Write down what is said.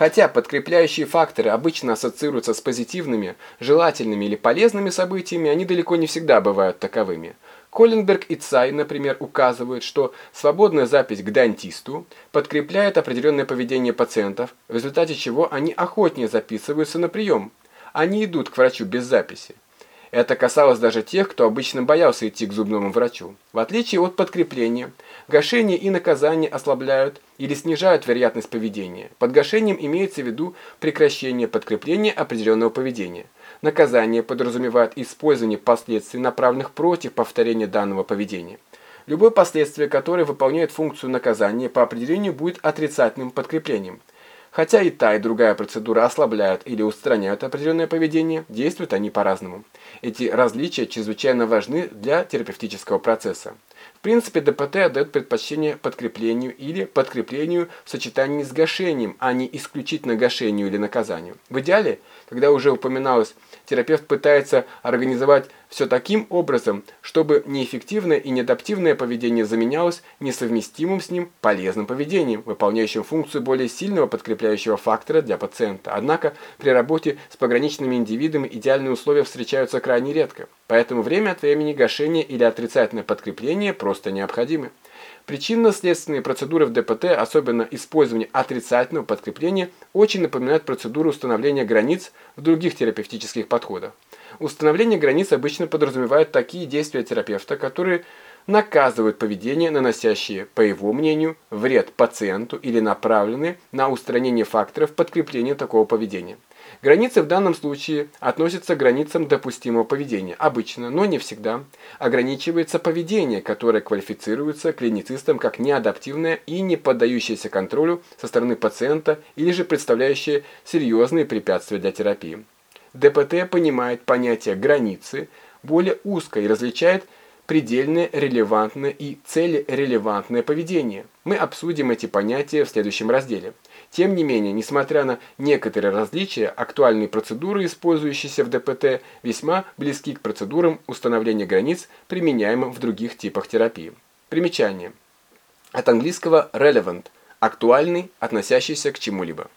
Хотя подкрепляющие факторы обычно ассоциируются с позитивными, желательными или полезными событиями, они далеко не всегда бывают таковыми. Колленберг и Цай, например, указывают, что свободная запись к дантисту подкрепляет определенное поведение пациентов, в результате чего они охотнее записываются на прием. Они идут к врачу без записи. Это касалось даже тех, кто обычно боялся идти к зубному врачу. В отличие от подкрепления, гашение и наказание ослабляют или снижают вероятность поведения. Под гашением имеется в виду прекращение подкрепления определенного поведения. Наказание подразумевает использование последствий, направленных против повторения данного поведения. Любое последствие, которое выполняет функцию наказания, по определению будет отрицательным подкреплением. Хотя и та, и другая процедура ослабляют или устраняют определенное поведение, действуют они по-разному. Эти различия чрезвычайно важны для терапевтического процесса. В принципе, ДПТ отдает предпочтение подкреплению или подкреплению в сочетании с гашением, а не исключительно гашению или наказанию. В идеале, когда уже упоминалось, терапевт пытается организовать все таким образом, чтобы неэффективное и неадаптивное поведение заменялось несовместимым с ним полезным поведением, выполняющим функцию более сильного подкрепляющего фактора для пациента. Однако при работе с пограничными индивидами идеальные условия встречаются крайне редко. Поэтому время от времени гашение или отрицательное подкрепление просто необходимы. Причинно-следственные процедуры в ДПТ, особенно использование отрицательного подкрепления, очень напоминают процедуру установления границ в других терапевтических подходах. Установление границ обычно подразумевает такие действия терапевта, которые наказывают поведение, наносящее, по его мнению, вред пациенту или направленные на устранение факторов подкрепления такого поведения. Границы в данном случае относятся к границам допустимого поведения. Обычно, но не всегда, ограничивается поведение, которое квалифицируется клиницистом как неадаптивное и не поддающееся контролю со стороны пациента или же представляющее серьезные препятствия для терапии. ДПТ понимает понятие границы более узко и различает предельное релевантное и целерелевантное поведение. Мы обсудим эти понятия в следующем разделе. Тем не менее, несмотря на некоторые различия, актуальные процедуры, использующиеся в ДПТ, весьма близки к процедурам установления границ, применяемым в других типах терапии. Примечание. От английского relevant – актуальный, относящийся к чему-либо.